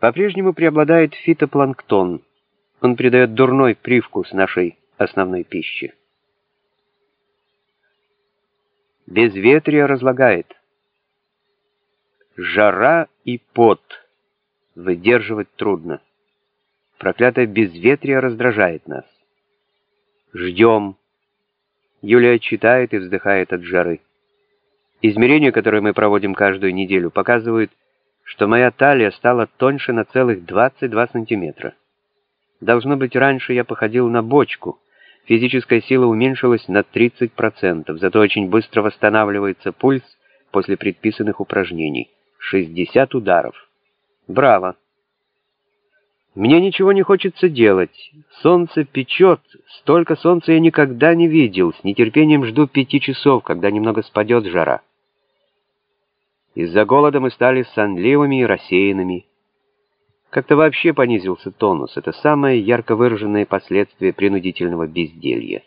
По-прежнему преобладает фитопланктон. Он придает дурной привкус нашей основной пищи. Безветрие разлагает. Жара и пот. Выдерживать трудно. Проклятое безветрие раздражает нас. Ждем. Юлия читает и вздыхает от жары. Измерения, которые мы проводим каждую неделю, показывают, что моя талия стала тоньше на целых 22 сантиметра. Должно быть, раньше я походил на бочку. Физическая сила уменьшилась на 30%, зато очень быстро восстанавливается пульс после предписанных упражнений. 60 ударов. Браво! Мне ничего не хочется делать. Солнце печет. Столько солнца я никогда не видел. С нетерпением жду пяти часов, когда немного спадет жара. Из-за голода мы стали сонливыми и рассеянными. Как-то вообще понизился тонус. Это самое ярко выраженное последствие принудительного безделья.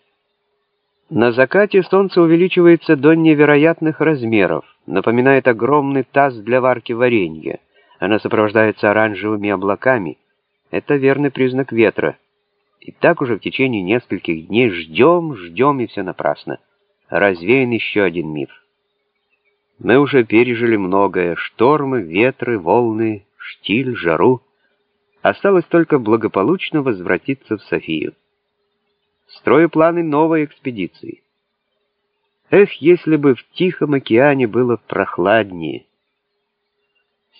На закате солнце увеличивается до невероятных размеров, напоминает огромный таз для варки варенья. Оно сопровождается оранжевыми облаками. Это верный признак ветра. И так уже в течение нескольких дней ждем, ждем, и все напрасно. Развеян еще один миф. Мы уже пережили многое — штормы, ветры, волны, штиль, жару. Осталось только благополучно возвратиться в Софию. Строю планы новой экспедиции. Эх, если бы в Тихом океане было прохладнее.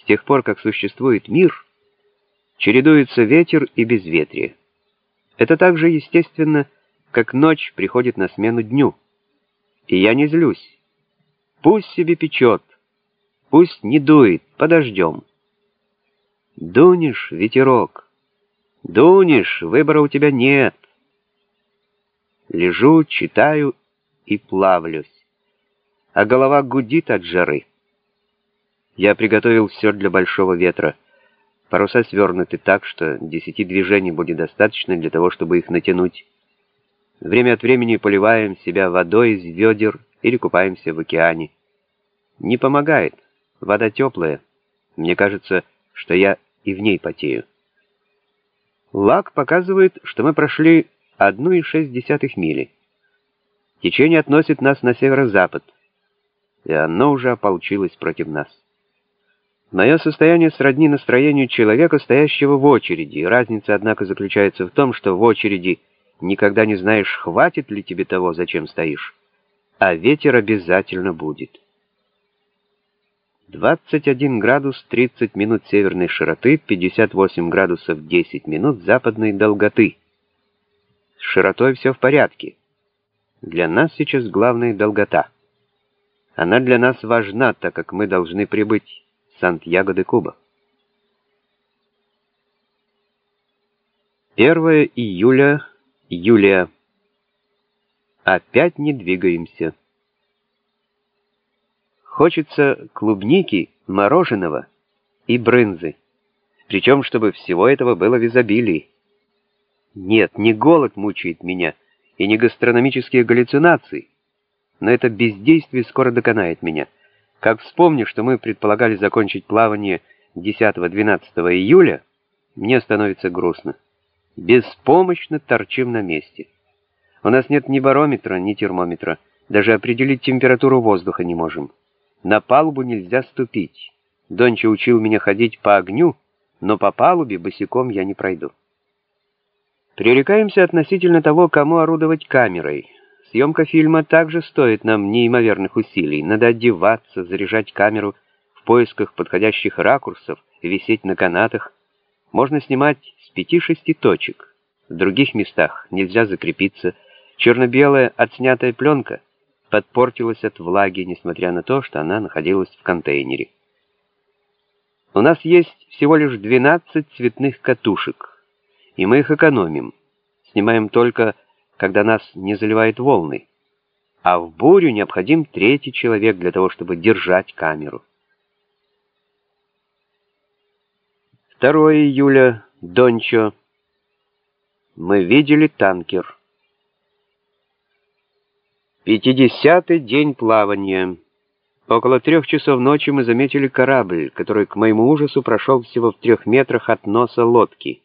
С тех пор, как существует мир, чередуются ветер и безветрие. Это так же естественно, как ночь приходит на смену дню. И я не злюсь. Пусть себе печет, пусть не дует, подождем. Дунешь, ветерок, дунешь, выбора у тебя нет. Лежу, читаю и плавлюсь, а голова гудит от жары. Я приготовил все для большого ветра. Паруса свернуты так, что десяти движений будет достаточно для того, чтобы их натянуть. Время от времени поливаем себя водой из ведер или купаемся в океане. Не помогает. Вода теплая. Мне кажется, что я и в ней потею. Лак показывает, что мы прошли 1,6 мили. Течение относит нас на северо-запад, и оно уже ополчилось против нас. Мое состояние сродни настроению человека, стоящего в очереди. Разница, однако, заключается в том, что в очереди никогда не знаешь, хватит ли тебе того, зачем стоишь, а ветер обязательно будет. 21 градус 30 минут северной широты, 58 градусов 10 минут западной долготы. С широтой все в порядке. Для нас сейчас главная долгота. Она для нас важна, так как мы должны прибыть в Сантьяго-де-Куба. 1 июля, Юлия. Опять не двигаемся. Хочется клубники, мороженого и брынзы. Причем, чтобы всего этого было в изобилии. Нет, не голод мучает меня, и не гастрономические галлюцинации, но это бездействие скоро доконает меня. Как вспомню, что мы предполагали закончить плавание 10-12 июля, мне становится грустно. Беспомощно торчим на месте. У нас нет ни барометра, ни термометра, даже определить температуру воздуха не можем. На палубу нельзя ступить. Донча учил меня ходить по огню, но по палубе босиком я не пройду. Пререкаемся относительно того, кому орудовать камерой. Съемка фильма также стоит нам неимоверных усилий. Надо одеваться, заряжать камеру в поисках подходящих ракурсов, висеть на канатах. Можно снимать с пяти-шести точек. В других местах нельзя закрепиться. Черно-белая отснятая пленка — подпортилась от влаги, несмотря на то, что она находилась в контейнере. У нас есть всего лишь 12 цветных катушек, и мы их экономим. Снимаем только, когда нас не заливает волны. А в бурю необходим третий человек для того, чтобы держать камеру. 2 июля, Дончо. Мы видели танкер. Пятидесятый день плавания. Около трех часов ночи мы заметили корабль, который, к моему ужасу, прошел всего в трех метрах от носа лодки.